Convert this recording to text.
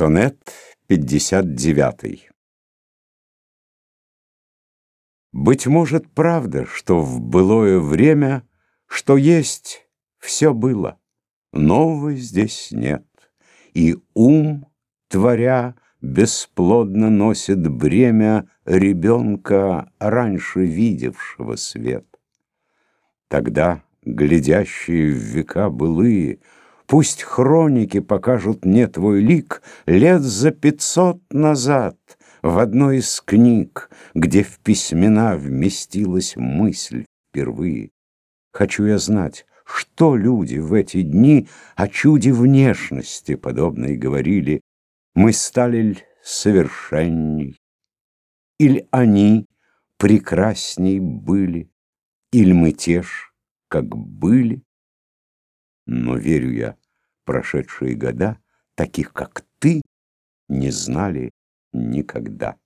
Сонет 59 Быть может, правда, что в былое время, Что есть, все было, нового здесь нет, И ум, творя, бесплодно носит бремя Ребенка, раньше видевшего свет. Тогда, глядящие в века былые, Пусть хроники покажут мне твой лик Лет за пятьсот назад в одной из книг, Где в письмена вместилась мысль впервые. Хочу я знать, что люди в эти дни О чуде внешности подобной говорили. Мы стали совершенней? Иль они прекрасней были? Иль мы те ж, как были? Но верю я, прошедшие года таких, как ты, не знали никогда.